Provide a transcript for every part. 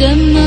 دمعي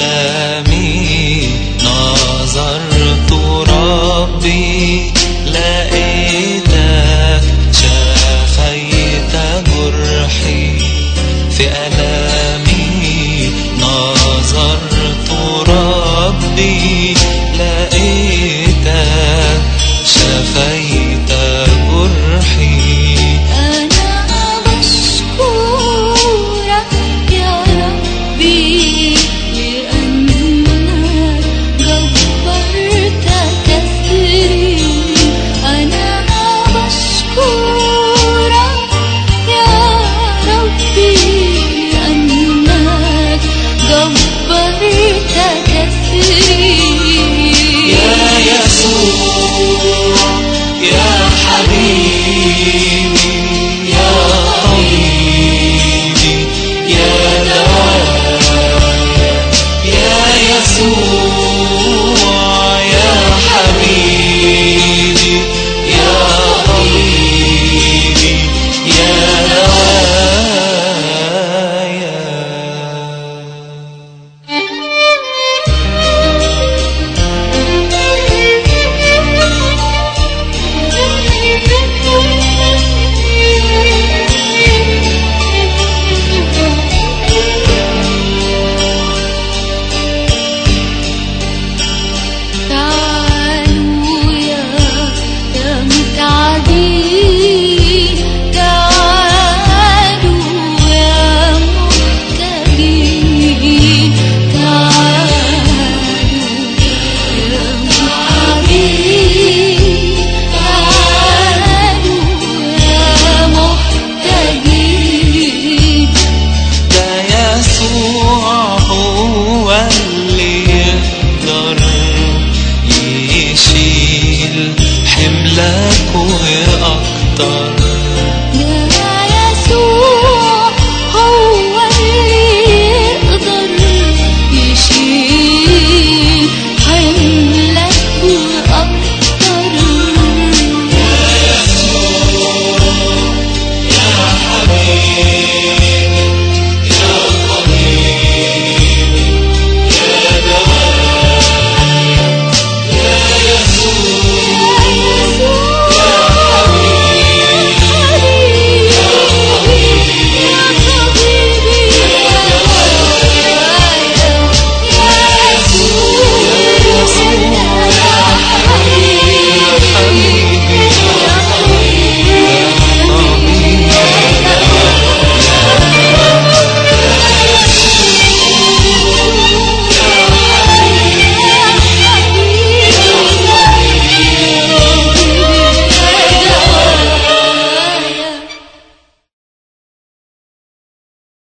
le mi see